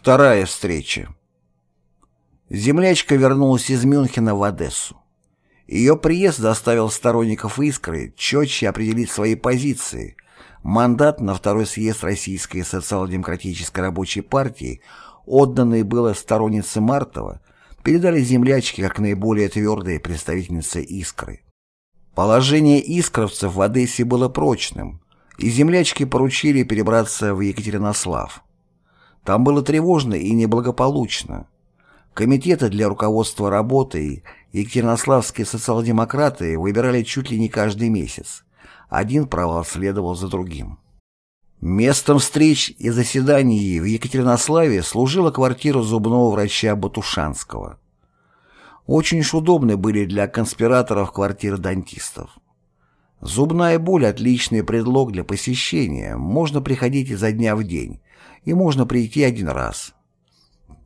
Вторая встреча. Землячка вернулась из Мюнхена в Одессу. Ее приезд заставил сторонников «Искры» четче определить свои позиции. Мандат на второй съезд Российской социал-демократической рабочей партии, отданный было стороннице Мартова, передали землячке как наиболее твердые представительницы «Искры». Положение искровцев в Одессе было прочным, и землячки поручили перебраться в Екатеринослав. Там было тревожно и неблагополучно. Комитеты для руководства работой екатеринославские социал-демократы выбирали чуть ли не каждый месяц. Один провал следовал за другим. Местом встреч и заседаний в Екатеринославе служила квартира зубного врача Батушанского. Очень уж удобны были для конспираторов квартиры дантистов. Зубная боль – отличный предлог для посещения, можно приходить изо дня в день, и можно прийти один раз.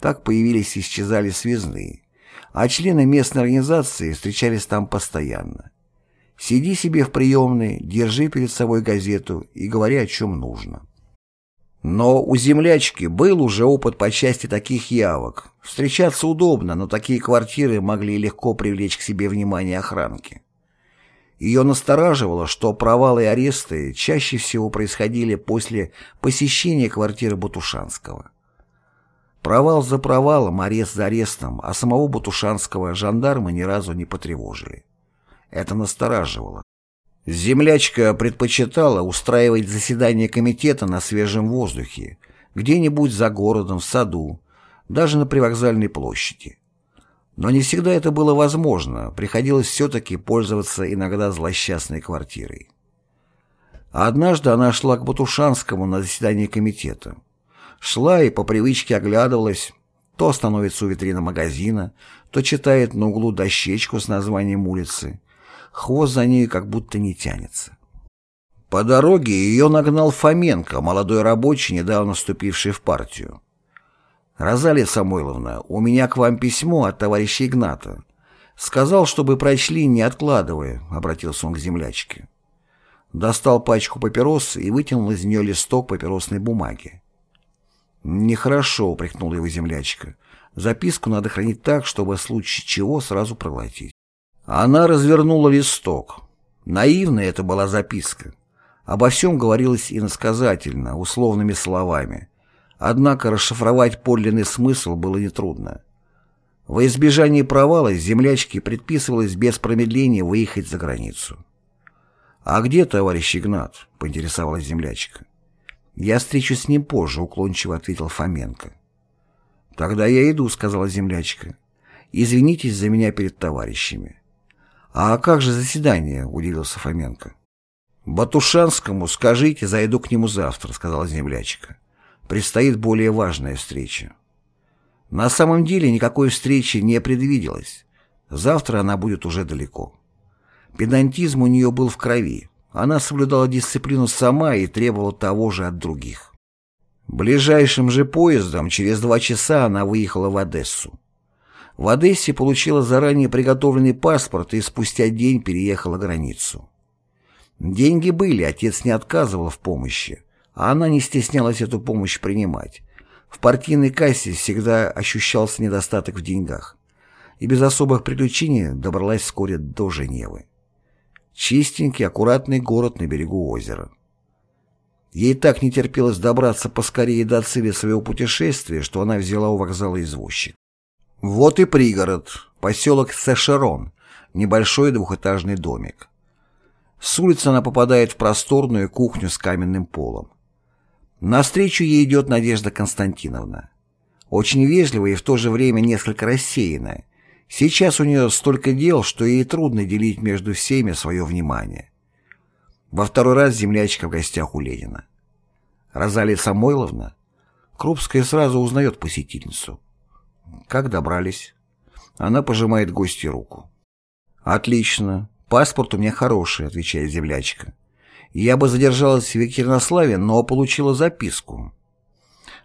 Так появились и исчезали связные, а члены местной организации встречались там постоянно. Сиди себе в приемной, держи перед собой газету и говори о чем нужно. Но у землячки был уже опыт по части таких явок. Встречаться удобно, но такие квартиры могли легко привлечь к себе внимание охранки. Ее настораживало, что провалы и аресты чаще всего происходили после посещения квартиры Бутушанского. Провал за провалом, арест за арестом, а самого Бутушанского жандармы ни разу не потревожили. Это настораживало. Землячка предпочитала устраивать заседания комитета на свежем воздухе, где-нибудь за городом, в саду, даже на привокзальной площади. Но не всегда это было возможно, приходилось все-таки пользоваться иногда злосчастной квартирой. однажды она шла к Батушанскому на заседание комитета. Шла и по привычке оглядывалась, то остановится у витрины магазина, то читает на углу дощечку с названием улицы. Хвост за ней как будто не тянется. По дороге ее нагнал Фоменко, молодой рабочий, недавно вступивший в партию. «Розалия Самойловна, у меня к вам письмо от товарища Игната. Сказал, чтобы прочли, не откладывая», — обратился он к землячке. Достал пачку папирос и вытянул из нее листок папиросной бумаги. «Нехорошо», — упрекнула его землячка. «Записку надо хранить так, чтобы в случае чего сразу проглотить». Она развернула листок. Наивная это была записка. Обо всем говорилось иносказательно, условными словами. Однако расшифровать подлинный смысл было нетрудно. Во избежание провала землячке предписывалось без промедления выехать за границу. «А где товарищ Игнат?» — поинтересовалась землячка. «Я встречусь с ним позже», — уклончиво ответил Фоменко. «Тогда я иду», — сказала землячка. «Извинитесь за меня перед товарищами». «А как же заседание?» — удивился Фоменко. «Батушанскому скажите, зайду к нему завтра», — сказала землячка предстоит более важная встреча. На самом деле никакой встречи не предвиделось. Завтра она будет уже далеко. Педантизм у нее был в крови. Она соблюдала дисциплину сама и требовала того же от других. Ближайшим же поездом через два часа она выехала в Одессу. В Одессе получила заранее приготовленный паспорт и спустя день переехала границу. Деньги были, отец не отказывал в помощи а она не стеснялась эту помощь принимать. В партийной кассе всегда ощущался недостаток в деньгах. И без особых приключений добралась вскоре до Женевы. Чистенький, аккуратный город на берегу озера. Ей так не терпелось добраться поскорее до цели своего путешествия, что она взяла у вокзала извозчик. Вот и пригород, поселок Сешерон, небольшой двухэтажный домик. С улицы она попадает в просторную кухню с каменным полом. Навстречу ей идет Надежда Константиновна. Очень вежливая и в то же время несколько рассеянная. Сейчас у нее столько дел, что ей трудно делить между всеми свое внимание. Во второй раз землячка в гостях у Ленина. Розалия Самойловна? Крупская сразу узнает посетительницу. Как добрались? Она пожимает гостю руку. «Отлично. Паспорт у меня хороший», — отвечает землячка. Я бы задержалась в Екатеринославе, но получила записку.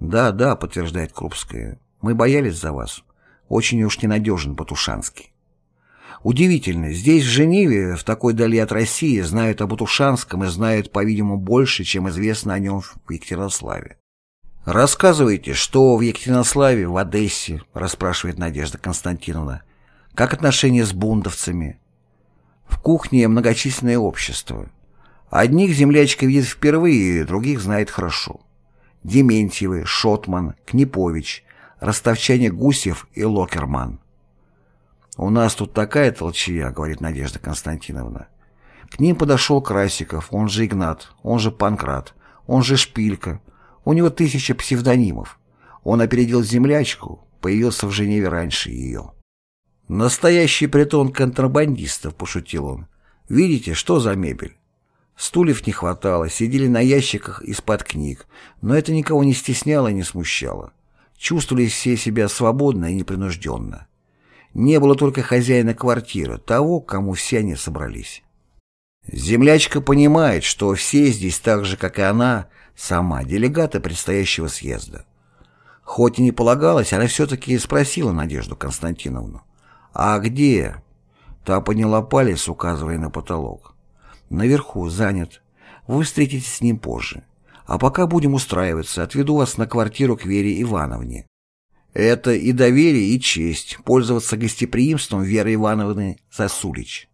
«Да, да», — подтверждает Крупская, — «мы боялись за вас. Очень уж ненадежен Батушанский». Удивительно, здесь, в Женеве, в такой дали от России, знают об Утушанском и знают, по-видимому, больше, чем известно о нем в Екатеринославе. «Рассказывайте, что в Екатеринославе, в Одессе?» – расспрашивает Надежда Константиновна. «Как отношения с бундовцами?» В кухне многочисленное общество. Одних землячка видит впервые, других знает хорошо. Дементьевы, Шотман, Книпович, ростовчане Гусев и Локерман. «У нас тут такая толчья», — говорит Надежда Константиновна. К ним подошел Красиков, он же Игнат, он же Панкрат, он же Шпилька. У него тысяча псевдонимов. Он опередил землячку, появился в Женеве раньше ее. «Настоящий притон контрабандистов», — пошутил он. «Видите, что за мебель? Стульев не хватало, сидели на ящиках из-под книг, но это никого не стесняло и не смущало. Чувствовали все себя свободно и непринужденно. Не было только хозяина квартиры, того, кому все они собрались. Землячка понимает, что все здесь так же, как и она, сама, делегаты предстоящего съезда. Хоть и не полагалось, она все-таки спросила Надежду Константиновну. «А где?» Та подняла палец, указывая на потолок. «Наверху, занят. Вы встретитесь с ним позже. А пока будем устраиваться, отведу вас на квартиру к Вере Ивановне. Это и доверие, и честь, пользоваться гостеприимством Веры Ивановны Засулич.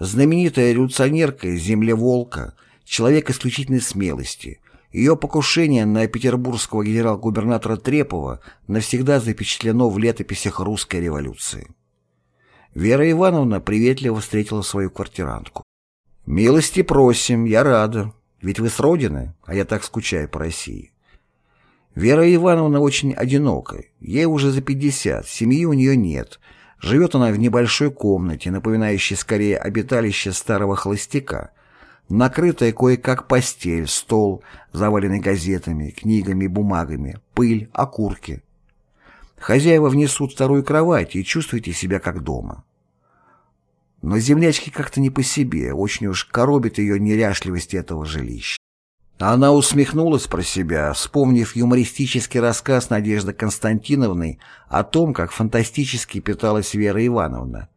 Знаменитая революционерка, землеволка, человек исключительной смелости. Ее покушение на петербургского генерал-губернатора Трепова навсегда запечатлено в летописях русской революции. Вера Ивановна приветливо встретила свою квартирантку. «Милости просим, я рада. Ведь вы с родины, а я так скучаю по России». Вера Ивановна очень одинока. Ей уже за 50, семьи у нее нет. Живет она в небольшой комнате, напоминающей скорее обиталище старого холостяка. Накрытая кое-как постель, стол, заваленный газетами, книгами, бумагами, пыль, окурки. Хозяева внесут вторую кровать и чувствуйте себя как дома. Но землячке как-то не по себе, очень уж коробит ее неряшливость этого жилища. Она усмехнулась про себя, вспомнив юмористический рассказ Надежды Константиновны о том, как фантастически питалась Вера Ивановна.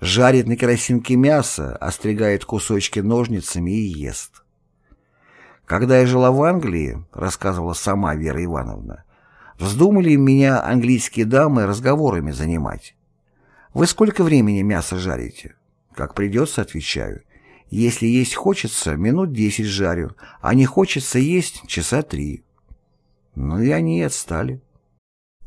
Жарит на керосинке мясо, остригает кусочки ножницами и ест. «Когда я жила в Англии», — рассказывала сама Вера Ивановна, Вздумали меня английские дамы разговорами занимать. Вы сколько времени мясо жарите? Как придется, отвечаю. Если есть хочется, минут десять жарю, а не хочется есть часа три. Ну и они отстали.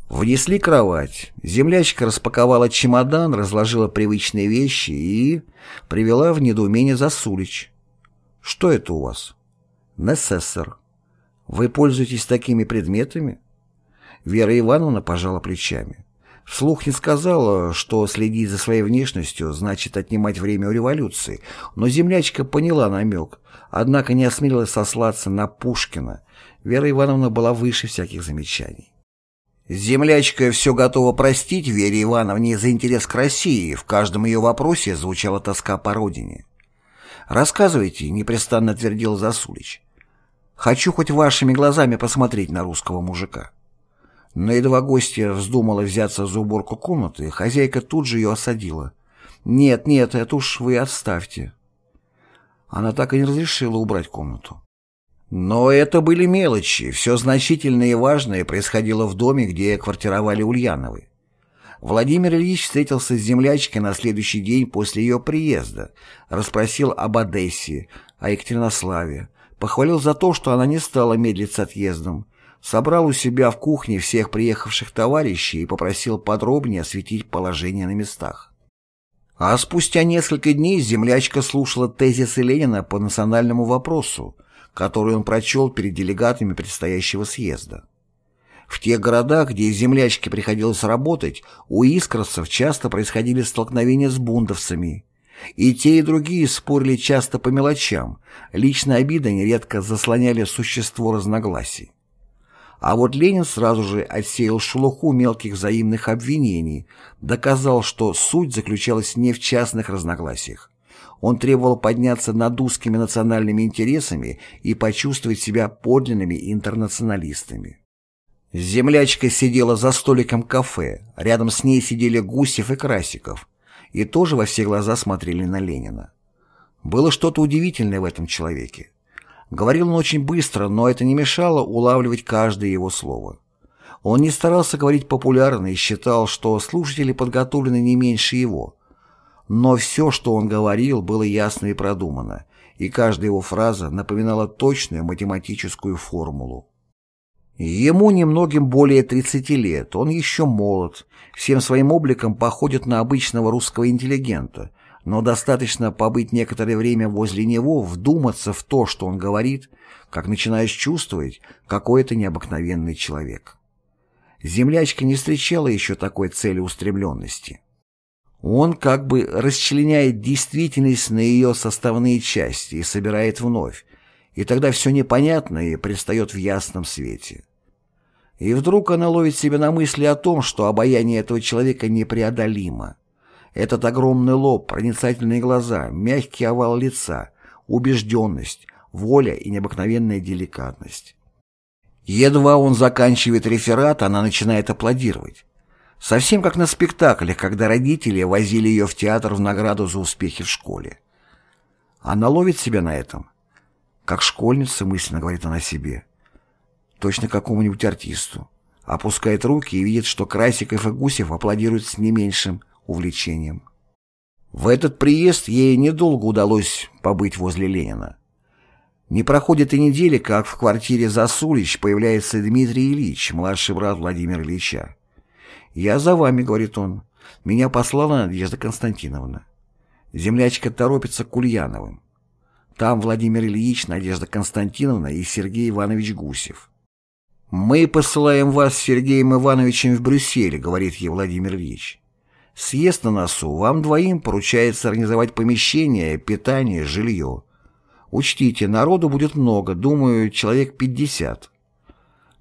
Внесли кровать. Землячка распаковала чемодан, разложила привычные вещи и привела в недоумение Засулич. «Что это у вас?» «Несессор». «Вы пользуетесь такими предметами?» Вера Ивановна пожала плечами. Вслух не сказала, что следить за своей внешностью значит отнимать время у революции, но землячка поняла намек, однако не осмелилась сослаться на Пушкина. Вера Ивановна была выше всяких замечаний. Землячка все готова простить Вере Ивановне за интерес к России, в каждом ее вопросе звучала тоска по родине. «Рассказывайте», — непрестанно твердил Засулич. «Хочу хоть вашими глазами посмотреть на русского мужика». Но едва гостья вздумала взяться за уборку комнаты, хозяйка тут же ее осадила. «Нет, нет, это уж вы оставьте». Она так и не разрешила убрать комнату. Но это были мелочи, все значительное и важное происходило в доме, где квартировали Ульяновы. Владимир Ильич встретился с землячкой на следующий день после ее приезда, расспросил об Одессе, о Екатеринославе, похвалил за то, что она не стала медлить с отъездом, собрал у себя в кухне всех приехавших товарищей и попросил подробнее осветить положение на местах. А спустя несколько дней землячка слушала тезисы Ленина по национальному вопросу, который он прочел перед делегатами предстоящего съезда. В тех городах, где землячке приходилось работать, у искровцев часто происходили столкновения с бундовцами. И те, и другие спорили часто по мелочам, личные обиды нередко заслоняли существо разногласий. А вот Ленин сразу же отсеял шелуху мелких взаимных обвинений, доказал, что суть заключалась не в частных разногласиях. Он требовал подняться над узкими национальными интересами и почувствовать себя подлинными интернационалистами. Землячка сидела за столиком кафе, рядом с ней сидели Гусев и Красиков, и тоже во все глаза смотрели на Ленина. Было что-то удивительное в этом человеке. Говорил он очень быстро, но это не мешало улавливать каждое его слово. Он не старался говорить популярно и считал, что слушатели подготовлены не меньше его. Но все, что он говорил, было ясно и продумано, и каждая его фраза напоминала точную математическую формулу. Ему немногим более 30 лет, он еще молод, всем своим обликом походит на обычного русского интеллигента, но достаточно побыть некоторое время возле него, вдуматься в то, что он говорит, как начинаешь чувствовать, какой это необыкновенный человек. Землячка не встречала еще такой целеустремленности. Он как бы расчленяет действительность на ее составные части и собирает вновь, и тогда все непонятно и предстает в ясном свете. И вдруг она ловит себя на мысли о том, что обаяние этого человека непреодолимо. Этот огромный лоб, проницательные глаза, мягкий овал лица, убежденность, воля и необыкновенная деликатность. Едва он заканчивает реферат, она начинает аплодировать. Совсем как на спектаклях, когда родители возили ее в театр в награду за успехи в школе. Она ловит себя на этом. Как школьница, мысленно говорит она себе. Точно какому-нибудь артисту. Опускает руки и видит, что Красиков и Гусев аплодируют с не меньшим увлечением. В этот приезд ей недолго удалось побыть возле Ленина. Не проходит и недели, как в квартире Засулич появляется Дмитрий Ильич, младший брат Владимира Ильича. «Я за вами», — говорит он. «Меня послала Надежда Константиновна». Землячка торопится к Ульяновым. Там Владимир Ильич, Надежда Константиновна и Сергей Иванович Гусев. «Мы посылаем вас с Сергеем Ивановичем в Брюссель», — говорит ей Владимир Ильич. «Съезд на носу. Вам двоим поручается организовать помещение, питание, жилье. Учтите, народу будет много, думаю, человек 50.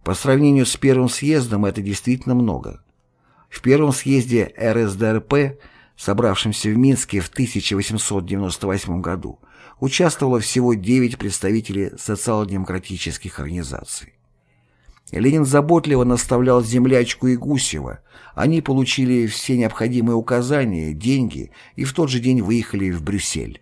По сравнению с первым съездом это действительно много. В первом съезде РСДРП, собравшемся в Минске в 1898 году, участвовало всего 9 представителей социал-демократических организаций. Ленин заботливо наставлял землячку и Гусева. Они получили все необходимые указания, деньги и в тот же день выехали в Брюссель.